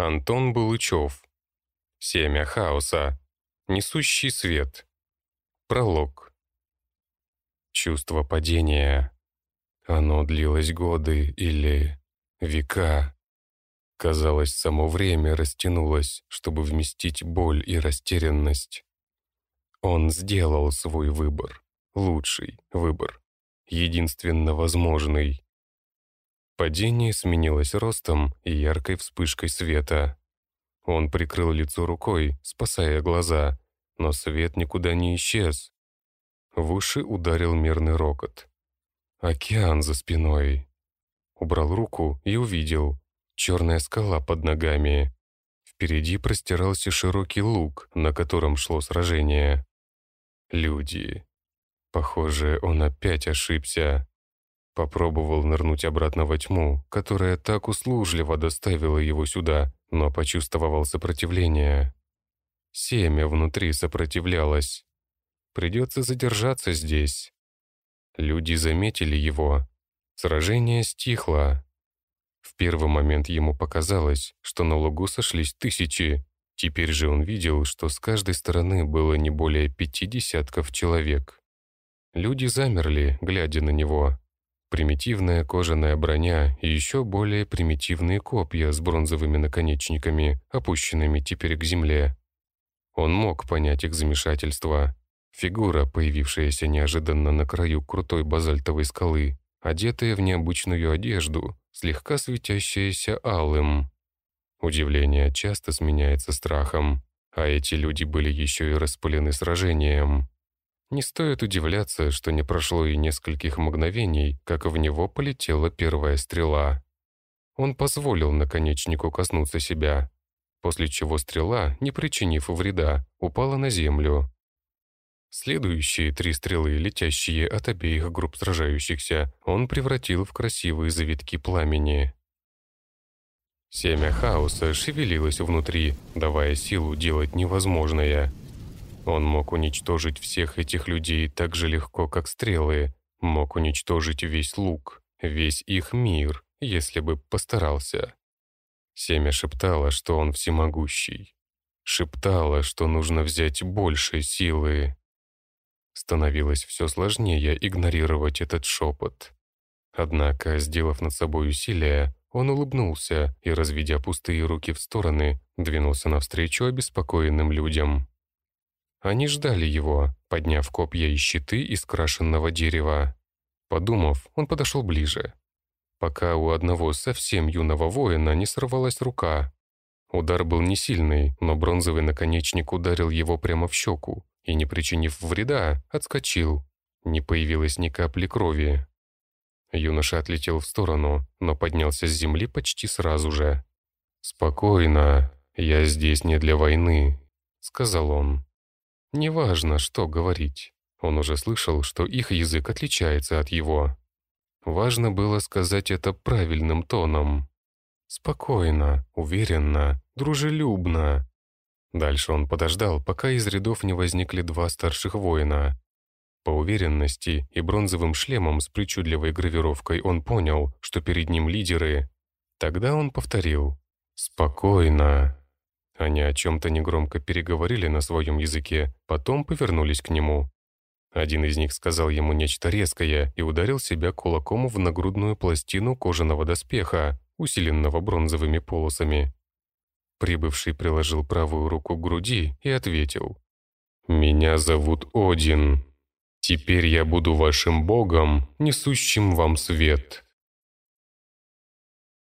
Антон Булычев. Семя хаоса. Несущий свет. Пролог. Чувство падения. Оно длилось годы или века. Казалось, само время растянулось, чтобы вместить боль и растерянность. Он сделал свой выбор. Лучший выбор. Единственно возможный. Падение сменилось ростом и яркой вспышкой света. Он прикрыл лицо рукой, спасая глаза, но свет никуда не исчез. В уши ударил мирный рокот. Океан за спиной. Убрал руку и увидел. Черная скала под ногами. Впереди простирался широкий луг, на котором шло сражение. Люди. Похоже, он опять ошибся. Попробовал нырнуть обратно во тьму, которая так услужливо доставила его сюда, но почувствовал сопротивление. Семя внутри сопротивлялось. Придется задержаться здесь. Люди заметили его. Сражение стихло. В первый момент ему показалось, что на лугу сошлись тысячи. Теперь же он видел, что с каждой стороны было не более пяти десятков человек. Люди замерли, глядя на него. Примитивная кожаная броня и еще более примитивные копья с бронзовыми наконечниками, опущенными теперь к земле. Он мог понять их замешательство. Фигура, появившаяся неожиданно на краю крутой базальтовой скалы, одетая в необычную одежду, слегка светящаяся алым. Удивление часто сменяется страхом, а эти люди были еще и распылены сражением. Не стоит удивляться, что не прошло и нескольких мгновений, как в него полетела первая стрела. Он позволил наконечнику коснуться себя, после чего стрела, не причинив вреда, упала на землю. Следующие три стрелы, летящие от обеих групп сражающихся, он превратил в красивые завитки пламени. Семя хаоса шевелилось внутри, давая силу делать невозможное — он мог уничтожить всех этих людей так же легко, как стрелы, мог уничтожить весь лук, весь их мир, если бы постарался. Семя шептало, что он всемогущий. Шептало, что нужно взять больше силы. Становилось все сложнее игнорировать этот шепот. Однако, сделав над собой усилие, он улыбнулся и, разведя пустые руки в стороны, двинулся навстречу обеспокоенным людям. Они ждали его, подняв копья и щиты из крашенного дерева. Подумав, он подошел ближе. Пока у одного совсем юного воина не сорвалась рука. Удар был не сильный, но бронзовый наконечник ударил его прямо в щеку и, не причинив вреда, отскочил. Не появилось ни капли крови. Юноша отлетел в сторону, но поднялся с земли почти сразу же. «Спокойно, я здесь не для войны», — сказал он. Неважно, что говорить. Он уже слышал, что их язык отличается от его. Важно было сказать это правильным тоном. Спокойно, уверенно, дружелюбно. Дальше он подождал, пока из рядов не возникли два старших воина. По уверенности и бронзовым шлемом с причудливой гравировкой он понял, что перед ним лидеры. Тогда он повторил «Спокойно». Они о чем-то негромко переговорили на своем языке, потом повернулись к нему. Один из них сказал ему нечто резкое и ударил себя кулаком в нагрудную пластину кожаного доспеха, усиленного бронзовыми полосами. Прибывший приложил правую руку к груди и ответил. «Меня зовут Один. Теперь я буду вашим богом, несущим вам свет».